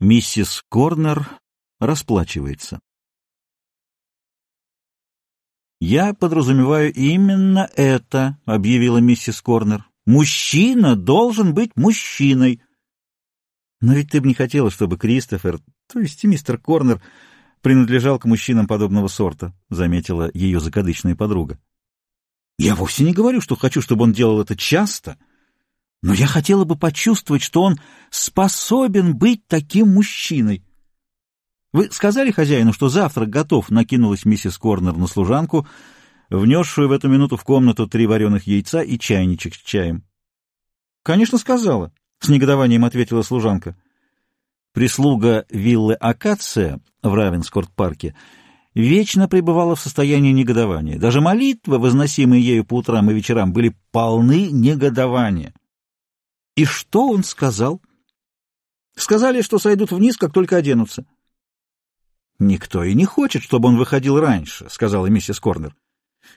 Миссис Корнер расплачивается. «Я подразумеваю именно это», — объявила миссис Корнер. «Мужчина должен быть мужчиной». «Но ведь ты бы не хотела, чтобы Кристофер, то есть мистер Корнер, принадлежал к мужчинам подобного сорта», — заметила ее закадычная подруга. «Я вовсе не говорю, что хочу, чтобы он делал это часто», — но я хотела бы почувствовать, что он способен быть таким мужчиной. Вы сказали хозяину, что завтрак готов, накинулась миссис Корнер на служанку, внесшую в эту минуту в комнату три вареных яйца и чайничек с чаем. Конечно, сказала, с негодованием ответила служанка. Прислуга виллы Акация в Равенскорт-парке вечно пребывала в состоянии негодования. Даже молитвы, возносимые ею по утрам и вечерам, были полны негодования. И что он сказал? Сказали, что сойдут вниз, как только оденутся. Никто и не хочет, чтобы он выходил раньше, сказала миссис Корнер.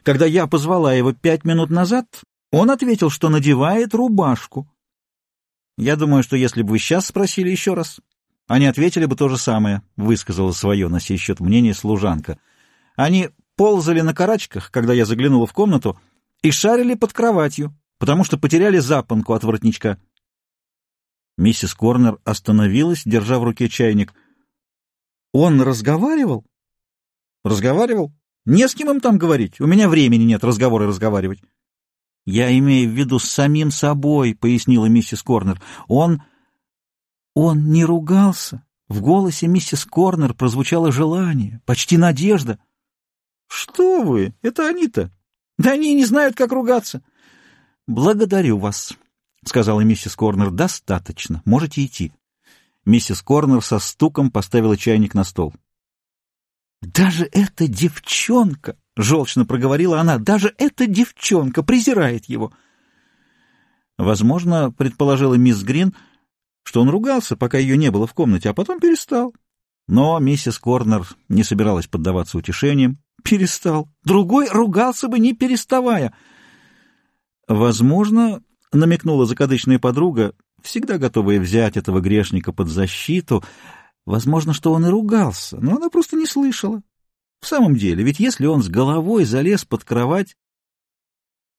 Когда я позвала его пять минут назад, он ответил, что надевает рубашку. Я думаю, что если бы вы сейчас спросили еще раз, они ответили бы то же самое, высказала свое на сей счет мнение служанка. Они ползали на карачках, когда я заглянула в комнату, и шарили под кроватью, потому что потеряли запонку от воротничка. Миссис Корнер остановилась, держа в руке чайник. «Он разговаривал?» «Разговаривал? Не с кем им там говорить. У меня времени нет разговоры разговаривать». «Я имею в виду с самим собой», — пояснила миссис Корнер. «Он... он не ругался». В голосе миссис Корнер прозвучало желание, почти надежда. «Что вы? Это они-то. Да они не знают, как ругаться». «Благодарю вас», — сказала миссис Корнер. — Достаточно. Можете идти. Миссис Корнер со стуком поставила чайник на стол. — Даже эта девчонка, — желчно проговорила она, — даже эта девчонка презирает его. Возможно, предположила мисс Грин, что он ругался, пока ее не было в комнате, а потом перестал. Но миссис Корнер не собиралась поддаваться утешениям. Перестал. Другой ругался бы, не переставая. Возможно, — намекнула закадычная подруга, всегда готовая взять этого грешника под защиту. Возможно, что он и ругался, но она просто не слышала. В самом деле, ведь если он с головой залез под кровать,